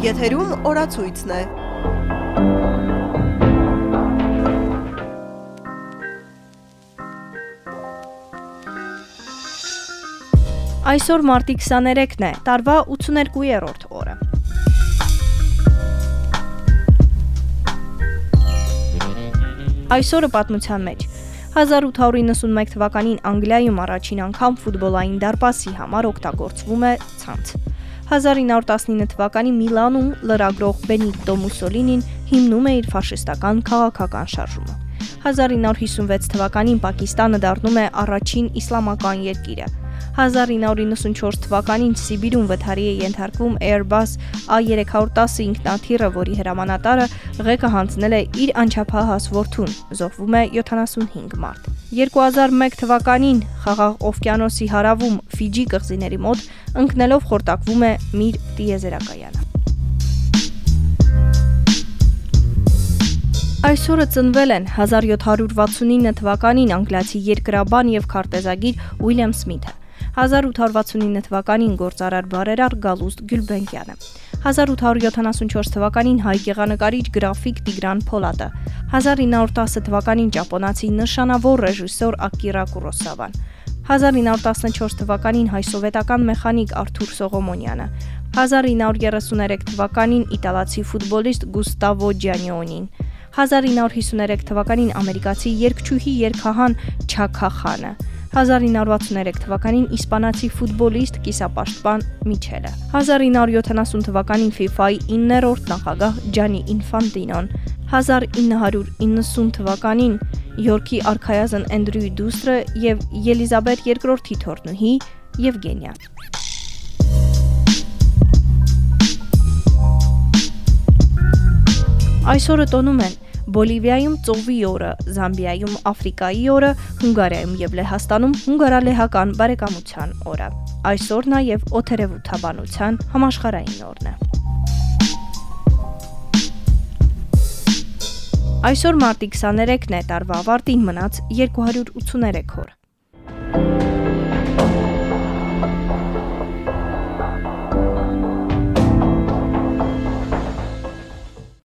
Եթերում օրացույցն է։ Այսօր մարտի 23-ն է, տարվա 82-րդ օրը։ Այսօրը պատմության մեջ 1891 թվականին Անգլիայում առաջին անգամ ֆուտբոլային դարպասի համար օգտագործվում է ցանց։ 1919 թվականին Միլանում լրագրող Բենիտո Մուսոլինին հիմնում է իր ֆաշիստական քաղաքական շարժումը։ 1956 թվականին Պակիստանը դառնում է առաջին իսլամական երկիրը։ 1994 թվականին Սիբիրում վթարի է ենթարկվում Airbus A310 ինքնաթիռը, որի հրամանատարը ղեկը հանձնել է իր անչափահաս որդուն։ Զոհվում է 75 մարդ։ 2001 թվականին Խաղաղ օվկիանոսի հարավում Ֆիջի կղզիների մոտ ընկնելով խորտակվում է Միր տիեզերակայանը։ Այսօրը ծնվել են 1769 թվականին անգլիացի երկրաբան եւ քարտեզագիր Ուիլյամ Սմիթը, 1869 թվականին գործարար բարերար Գալուստ Գյուլբենկյանը, 1874 թվականին հայ գեղանկարիչ գրաֆիկ Տիգրան Փոլատը, 1910 թվականին ճապոնացի նշանավոր ռեժիսոր Ակիրա Կուրոսավան, 1914 թվականին հայ սովետական մեխանիկ Արթուր Սողոմոնյանը, 1933 թվականին իտալացի ֆուտբոլիստ Գուստավո Ջանյոնին, 1953 թվականին ամերիկացի երգչուհի երգահան Չակա Խանը, 1963 թվականին իսպանացի ֆուտբոլիստ կիսապաշտպան Միչելը։ 1970 թվականին FIFA-ի 9-րդ նախագահ Ջանի Ինֆանտինոն, 1990 թվականին Յորքի արքայազն Էնդրյու Դուստրը եւ Ելիզաբետ II-ի թորնուհի Եվգենիա։ Այսօրը տոնում են Բոլիվիայում ծովի օրը, Զամբիայում Աֆրիկայի օրը, Հունգարիայում եւ Լեհաստանում հունգարալեհական բարեկամության օրը։ Այսօր նաեւ օթերևութաբանության համաշխարհային օրն է։ Այսօր մարտի 23-ն է, տարվա ավարտին մնաց 283 օր։